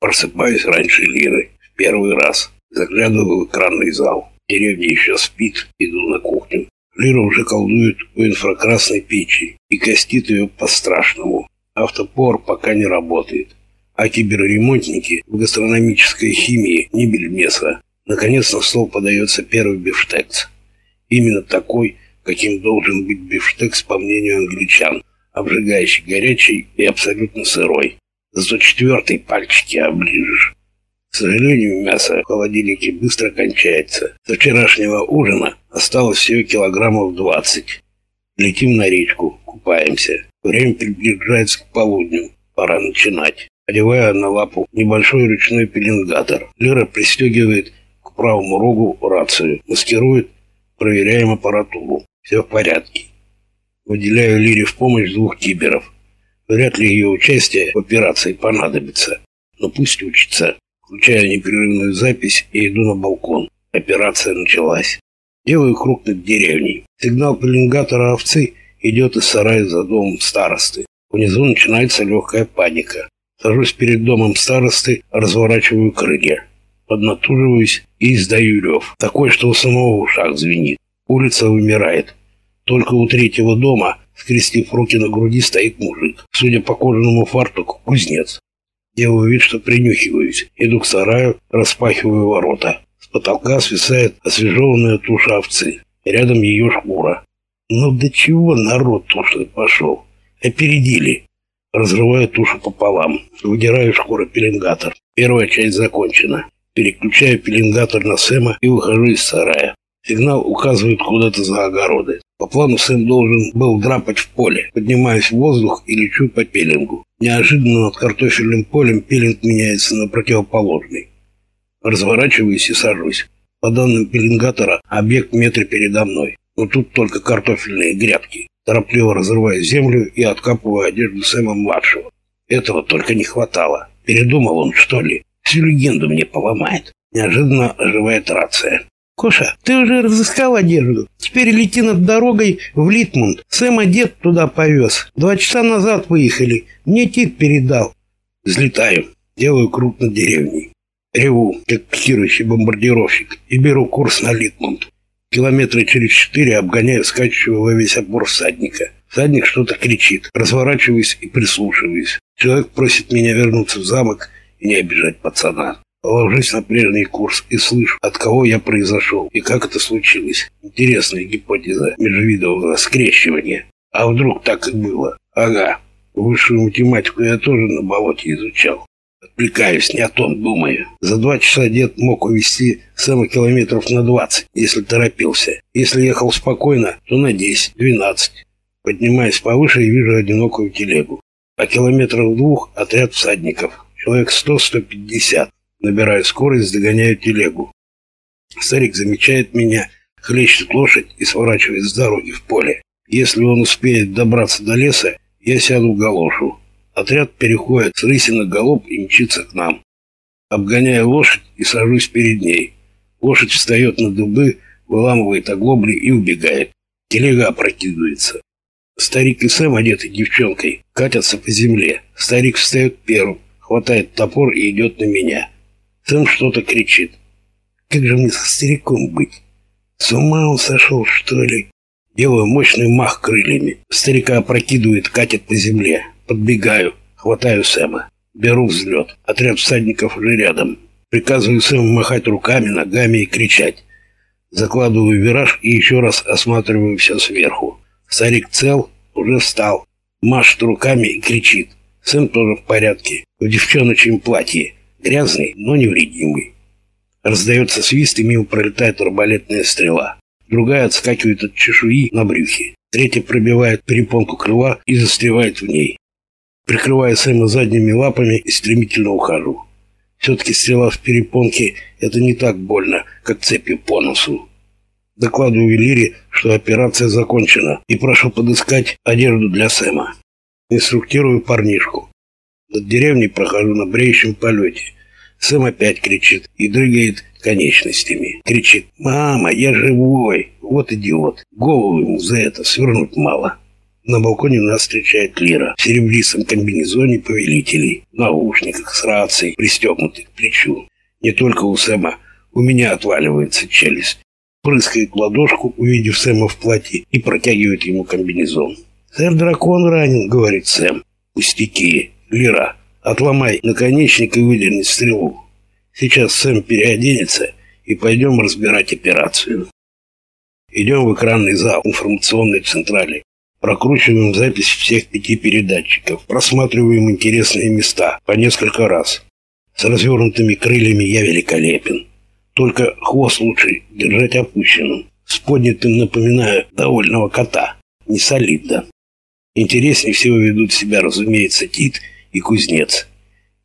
Просыпаюсь раньше Лиры. В первый раз. Заглядываю в экранный зал. Деревня еще спит. Иду на кухню. Лира уже колдует у инфракрасной печи и костит ее по-страшному. Автопор пока не работает. А киберремонтники в гастрономической химии не бельмеса. Наконец на стол подается первый бифштекс. Именно такой, каким должен быть бифштекс по мнению англичан. Обжигающий горячий и абсолютно сырой. Зато четвертый пальчики оближешь. К сожалению, мясо в холодильнике быстро кончается. Со вчерашнего ужина осталось всего килограммов двадцать. Летим на речку, купаемся. Время приближается к полудню. Пора начинать. Одевая на лапу небольшой ручной пеленгатор, Лера пристегивает к правому рогу рацию, маскирует, проверяем аппаратуру. Все в порядке. Выделяю Лире в помощь двух киберов. Вряд ли ее участие в операции понадобится. Но пусть учится. Включаю непрерывную запись и иду на балкон. Операция началась. Делаю круг над деревней. Сигнал пеленгатора овцы идет из сарая за домом старосты. Внизу начинается легкая паника. Сажусь перед домом старосты, разворачиваю крылья. Поднатуживаюсь и издаю рев. Такой, что у самого в ушах звенит. Улица вымирает. Только у третьего дома Скрестив руки на груди, стоит мужик. Судя по кожаному фартуку, кузнец. Делаю вид, что принюхиваюсь. Иду к сараю, распахиваю ворота. С потолка свисает освежеванная туша овцы. Рядом ее шкура. Ну до чего народ тушный пошел? Опередили. Разрываю тушу пополам. Выдираю шкуру пеленгатор. Первая часть закончена. Переключаю пеленгатор на Сэма и выхожу из сарая. Сигнал указывает куда-то за огороды. По плану Сэм должен был драпать в поле. Поднимаюсь в воздух и лечу по пеленгу. Неожиданно над картофельным полем пеленг меняется на противоположный. Разворачиваюсь и сажусь. По данным пеленгатора, объект метре передо мной. Но тут только картофельные грядки. Торопливо разрываю землю и откапываю одежду Сэма-младшего. Этого только не хватало. Передумал он, что ли? Всю легенду мне поломает. Неожиданно оживает рация. Коша, ты уже разыскал одежду. Теперь лети над дорогой в Литмунд. Сэм одет туда повез. Два часа назад выехали. Мне тип передал. Взлетаю. Делаю круг над деревней. Реву, как пикирующий бомбардировщик, и беру курс на Литмунд. Километры через четыре обгоняю скачущего во весь опор всадника. Всадник что-то кричит. Разворачиваюсь и прислушиваюсь. Человек просит меня вернуться в замок и не обижать пацана. Ложусь на прежний курс и слышу, от кого я произошел и как это случилось. Интересная гипотеза межвидового скрещивания. А вдруг так и было? Ага, высшую математику я тоже на болоте изучал. Отвлекаюсь, не о том думаю. За два часа дед мог увезти Сэма километров на 20, если торопился. Если ехал спокойно, то на 10-12. Поднимаясь повыше и вижу одинокую телегу. А километров двух отряд всадников. Человек 100-150. Набираю скорость, догоняю телегу. Старик замечает меня, хлещет лошадь и сворачивает с дороги в поле. Если он успеет добраться до леса, я сяду в галошу. Отряд переходит с рыси на галоп и мчится к нам. Обгоняю лошадь и сажусь перед ней. Лошадь встает на дубы, выламывает оглобли и убегает. Телега опрокидывается. Старик и Сэм, одетый девчонкой, катятся по земле. Старик встает первым, хватает топор и идет на меня. Там что-то кричит. Как же мне со стариком быть? С ума он сошел, что ли? Делаю мощный мах крыльями. Старика опрокидывает, катит по земле. Подбегаю, хватаю Сэма. Беру взлет. Отряд всадников уже рядом. Приказываю Сэму махать руками, ногами и кричать. Закладываю вираж и еще раз осматриваю все сверху. Старик цел, уже встал. Машет руками и кричит. Сэм тоже в порядке, в девчоночьем платье. Грязный, но невредимый. Раздается свист, и мимо пролетает арбалетная стрела. Другая отскакивает от чешуи на брюхе. Третья пробивает перепонку крыла и застревает в ней. Прикрывая Сэма задними лапами и стремительно ухожу. Все-таки стрела в перепонке – это не так больно, как цепью по носу. Докладываю Лире, что операция закончена, и прошу подыскать одежду для Сэма. Инструктирую парнишку. Над деревней прохожу на бреющем полете. Сэм опять кричит и дрыгает конечностями. Кричит «Мама, я живой!» Вот идиот. Голову ему за это свернуть мало. На балконе нас встречает Лира в серебристом комбинезоне повелителей, в наушниках с рацией, пристегнутой к плечу. Не только у Сэма, у меня отваливается челюсть. Прыскает ладошку, увидев Сэма в платье, и протягивает ему комбинезон. «Сэр Дракон ранен», — говорит Сэм. «Пустяки. Лира, отломай наконечник и выдерни стрелу. Сейчас Сэм переоденется, и пойдем разбирать операцию». Идем в экранный зал информационной централи. Прокручиваем запись всех пяти передатчиков, просматриваем интересные места по несколько раз. С развернутыми крыльями я великолепен. Только хвост лучше держать опущенным. С поднятым, напоминаю, довольного кота. Не солидно. Интереснее всего ведут себя, разумеется, Тит и Кузнец.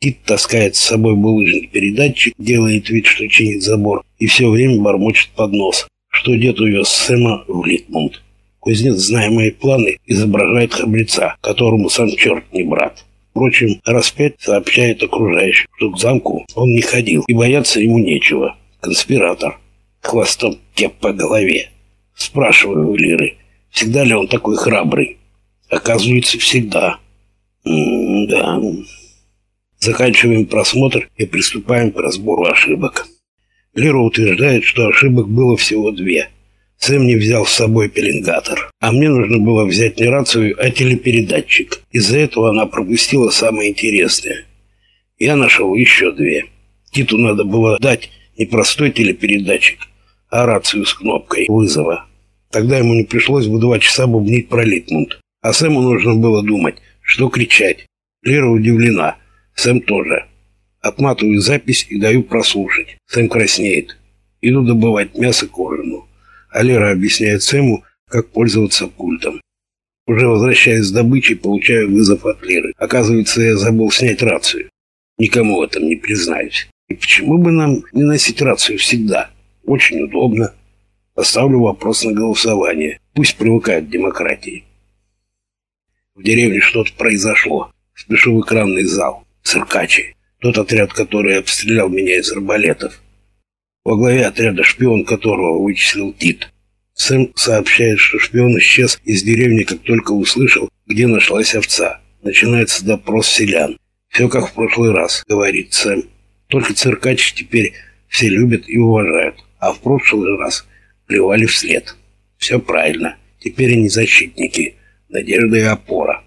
Тит таскает с собой булыжник передатчик, делает вид, что чинит забор, и все время бормочет под нос, что дед увез Сэма в Литмунд. Кузнец, зная мои планы, изображает храбреца, которому сам черт не брат. Впрочем, раз пять сообщает окружающим, что к замку он не ходил, и бояться ему нечего. Конспиратор. Хвостом теп по голове. Спрашиваю у Лиры, всегда ли он такой храбрый? Оказывается, всегда. М да. Заканчиваем просмотр и приступаем к разбору ошибок. Лира утверждает, что ошибок было всего две – Сэм не взял с собой пеленгатор, а мне нужно было взять не рацию, а телепередатчик. Из-за этого она пропустила самое интересное. Я нашел еще две. Титу надо было дать не простой телепередатчик, а рацию с кнопкой вызова. Тогда ему не пришлось бы два часа бубнить про Литмунд. А Сэму нужно было думать, что кричать. Лера удивлена. Сэм тоже. Отматываю запись и даю прослушать. Сэм краснеет. Иду добывать мясо к ужину. Алера объясняет Сэму, как пользоваться пультом. Уже возвращаясь с добычей, получаю вызов от Леры. Оказывается, я забыл снять рацию. Никому в этом не признаюсь. И почему бы нам не носить рацию всегда? Очень удобно. Поставлю вопрос на голосование. Пусть привыкают к демократии. В деревне что-то произошло. Спешу в экранный зал. Циркачи. Тот отряд, который обстрелял меня из арбалетов. Во главе отряда шпион, которого вычислил Тит. Сэм сообщает, что шпион исчез из деревни, как только услышал, где нашлась овца. Начинается допрос селян. «Все как в прошлый раз», — говорит Сэм. «Только циркач теперь все любят и уважают, а в прошлый раз плевали вслед. Все правильно. Теперь они защитники. Надежда и опора».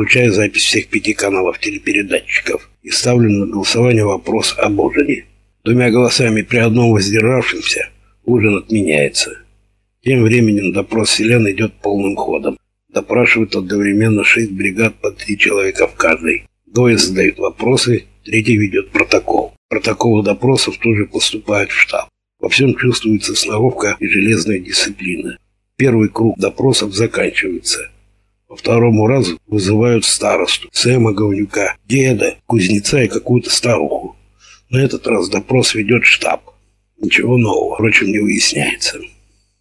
Включаю запись всех пяти каналов телепередатчиков и ставлю на голосование вопрос об ужине. Двумя голосами при одном воздержавшемся ужин отменяется. Тем временем допрос селян идет полным ходом. Допрашивают одновременно шесть бригад по три человека в каждой. Двое задают вопросы, третий ведет протокол. Протоколы допросов тоже поступают в штаб. Во всем чувствуется сноровка и железная дисциплина. Первый круг допросов заканчивается. По второму разу вызывают старосту, Сэма Говнюка, деда, кузнеца и какую-то старуху. На этот раз допрос ведет штаб. Ничего нового, впрочем, не выясняется.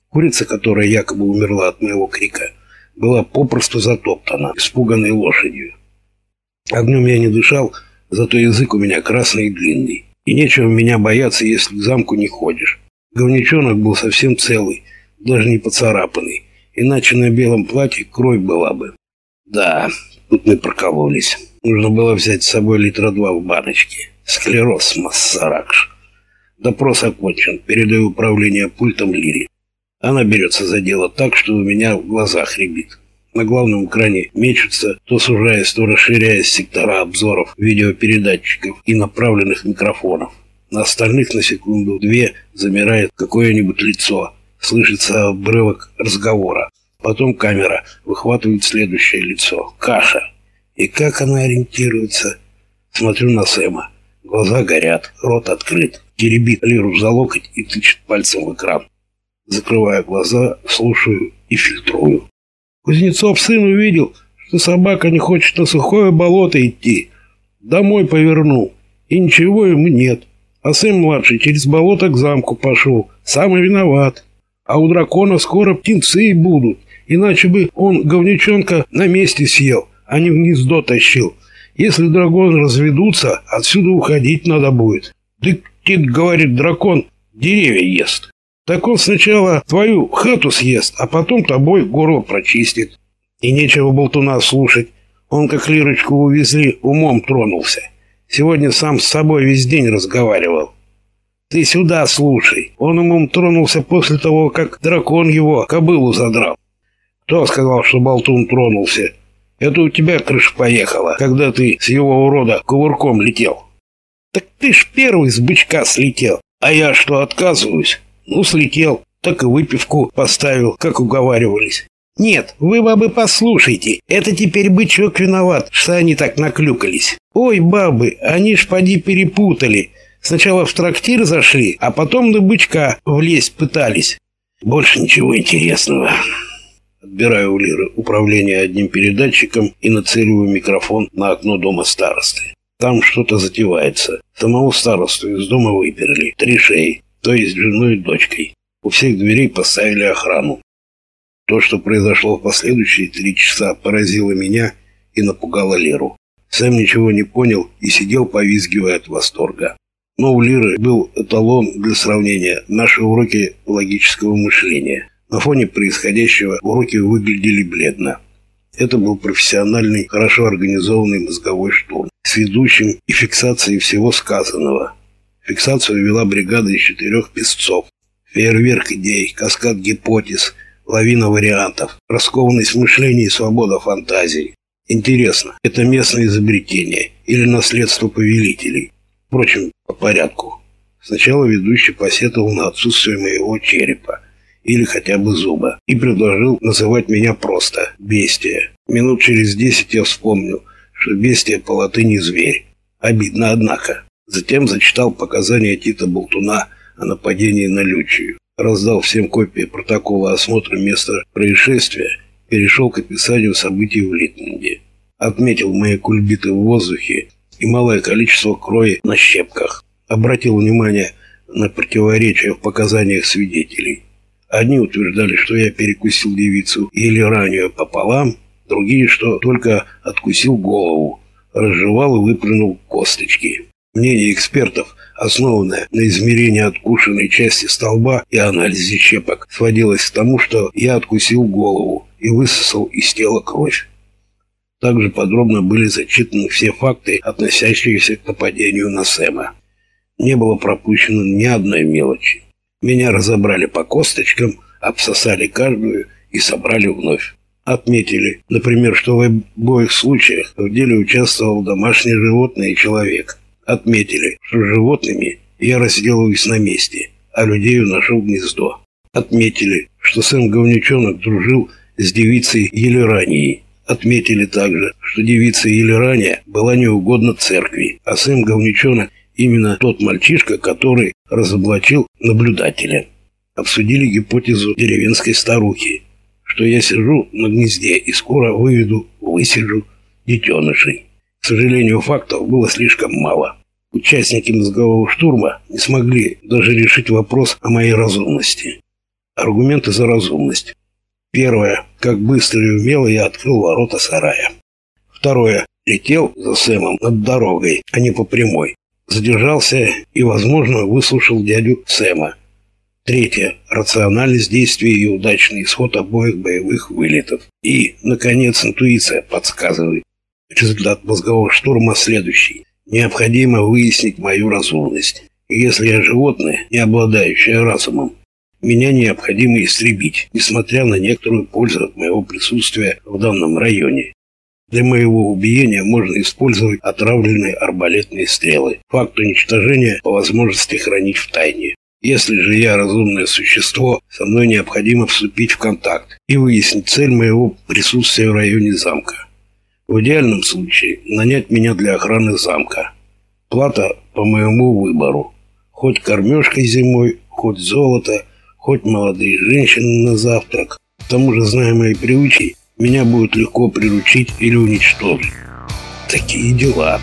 Курица, которая якобы умерла от моего крика, была попросту затоптана, испуганной лошадью. Огнем я не дышал, зато язык у меня красный и длинный. И нечего меня бояться, если к замку не ходишь. Говничонок был совсем целый, даже не поцарапанный. Иначе на белом платье кровь была бы. Да, тут мы прокололись. Нужно было взять с собой литра два в баночке. Склероз, Массаракш. Допрос окончен. Передаю управление пультом Лире. Она берется за дело так, что у меня в глазах рябит. На главном экране мечутся, то сужаясь, то расширяясь сектора обзоров видеопередатчиков и направленных микрофонов. На остальных на секунду-две замирает какое-нибудь лицо. Слышится обрывок разговора. Потом камера выхватывает следующее лицо. Каша. И как она ориентируется? Смотрю на Сэма. Глаза горят, рот открыт, теребит Лиру за локоть и тычет пальцем в экран. Закрываю глаза, слушаю и фильтрую. Кузнецов сын увидел, что собака не хочет на сухое болото идти. Домой повернул, и ничего ему нет. А сын младший через болото к замку пошел, сам и виноват. А у дракона скоро птенцы будут, иначе бы он говнючонка на месте съел, а не в гнездо тащил. Если драконы разведутся, отсюда уходить надо будет. Дык, кит, говорит дракон, деревья ест. Так он сначала твою хату съест, а потом тобой горло прочистит. И нечего болтуна слушать. Он, как Лирочку увезли, умом тронулся. Сегодня сам с собой весь день разговаривал. Ты сюда слушай. Он умом тронулся после того, как дракон его кобылу задрал. Кто сказал, что болтун тронулся? Это у тебя крыша поехала, когда ты с его урода кувырком летел. Так ты ж первый с бычка слетел. А я что, отказываюсь? Ну, слетел. Так и выпивку поставил, как уговаривались. Нет, вы, бабы, послушайте. Это теперь бычок виноват, что они так наклюкались. Ой, бабы, они ж поди перепутали. Сначала в трактир зашли, а потом на бычка влезть пытались. Больше ничего интересного. Отбираю у Лиры управление одним передатчиком и нацеливаю микрофон на окно дома старосты. Там что-то затевается. Самого старосту из дома выперли. Три шеи, то есть женой и дочкой. У всех дверей поставили охрану. То, что произошло в последующие три часа, поразило меня и напугало Леру. Сэм ничего не понял и сидел, повизгивая от восторга. Но у Лиры был эталон для сравнения наши уроки логического мышления. На фоне происходящего уроки выглядели бледно. Это был профессиональный, хорошо организованный мозговой штурм с ведущим и фиксацией всего сказанного. Фиксацию вела бригада из четырех песцов. Фейерверк идей, каскад гипотез, лавина вариантов, раскованность мышления и свобода фантазии. Интересно, это местное изобретение или наследство повелителей? Впрочем, по порядку. Сначала ведущий посетовал на отсутствие моего черепа или хотя бы зуба, и предложил называть меня просто «бестия». Минут через десять я вспомнил, что бестия по латыни «зверь». Обидно, однако. Затем зачитал показания Тита Болтуна о нападении на Лючию. Раздал всем копии протокола осмотра места происшествия, перешел к описанию событий в Литмунде. Отметил мои кульбиты в воздухе и малое количество крови на щепках. Обратил внимание на противоречия в показаниях свидетелей. Одни утверждали, что я перекусил девицу или ранее пополам, другие, что только откусил голову, разжевал и выплюнул косточки. Мнение экспертов, основанное на измерении откушенной части столба и анализе щепок, сводилось к тому, что я откусил голову и высосал из тела кровь. Также подробно были зачитаны все факты, относящиеся к нападению на Сэма. Не было пропущено ни одной мелочи. Меня разобрали по косточкам, обсосали каждую и собрали вновь. Отметили, например, что в обоих случаях в деле участвовал домашнее животное и человек. Отметили, что животными я разделываюсь на месте, а людей уношу в гнездо. Отметили, что сын говнючонок дружил с девицей Елеранией. Отметили также, что девица Елерания была неугодна церкви, а сын говнючонок именно тот мальчишка, который разоблачил наблюдателя. Обсудили гипотезу деревенской старухи, что я сижу на гнезде и скоро выведу, высижу детенышей. К сожалению, фактов было слишком мало. Участники мозгового штурма не смогли даже решить вопрос о моей разумности. Аргументы за разумность. Первое. Как быстро и умело я открыл ворота сарая. Второе. Летел за Сэмом над дорогой, а не по прямой задержался и, возможно, выслушал дядю Сэма. Третье. Рациональность действий и удачный исход обоих боевых вылетов. И, наконец, интуиция подсказывает. Результат мозгового штурма следующий. Необходимо выяснить мою разумность. Если я животное, не обладающее разумом, меня необходимо истребить, несмотря на некоторую пользу от моего присутствия в данном районе. Для моего убиения можно использовать отравленные арбалетные стрелы. Факт уничтожения по возможности хранить в тайне. Если же я разумное существо, со мной необходимо вступить в контакт и выяснить цель моего присутствия в районе замка. В идеальном случае нанять меня для охраны замка. Плата по моему выбору. Хоть кормежкой зимой, хоть золото, хоть молодые женщины на завтрак. К тому же, зная мои привычки, меня будет легко приручить или уничтожить. Такие дела.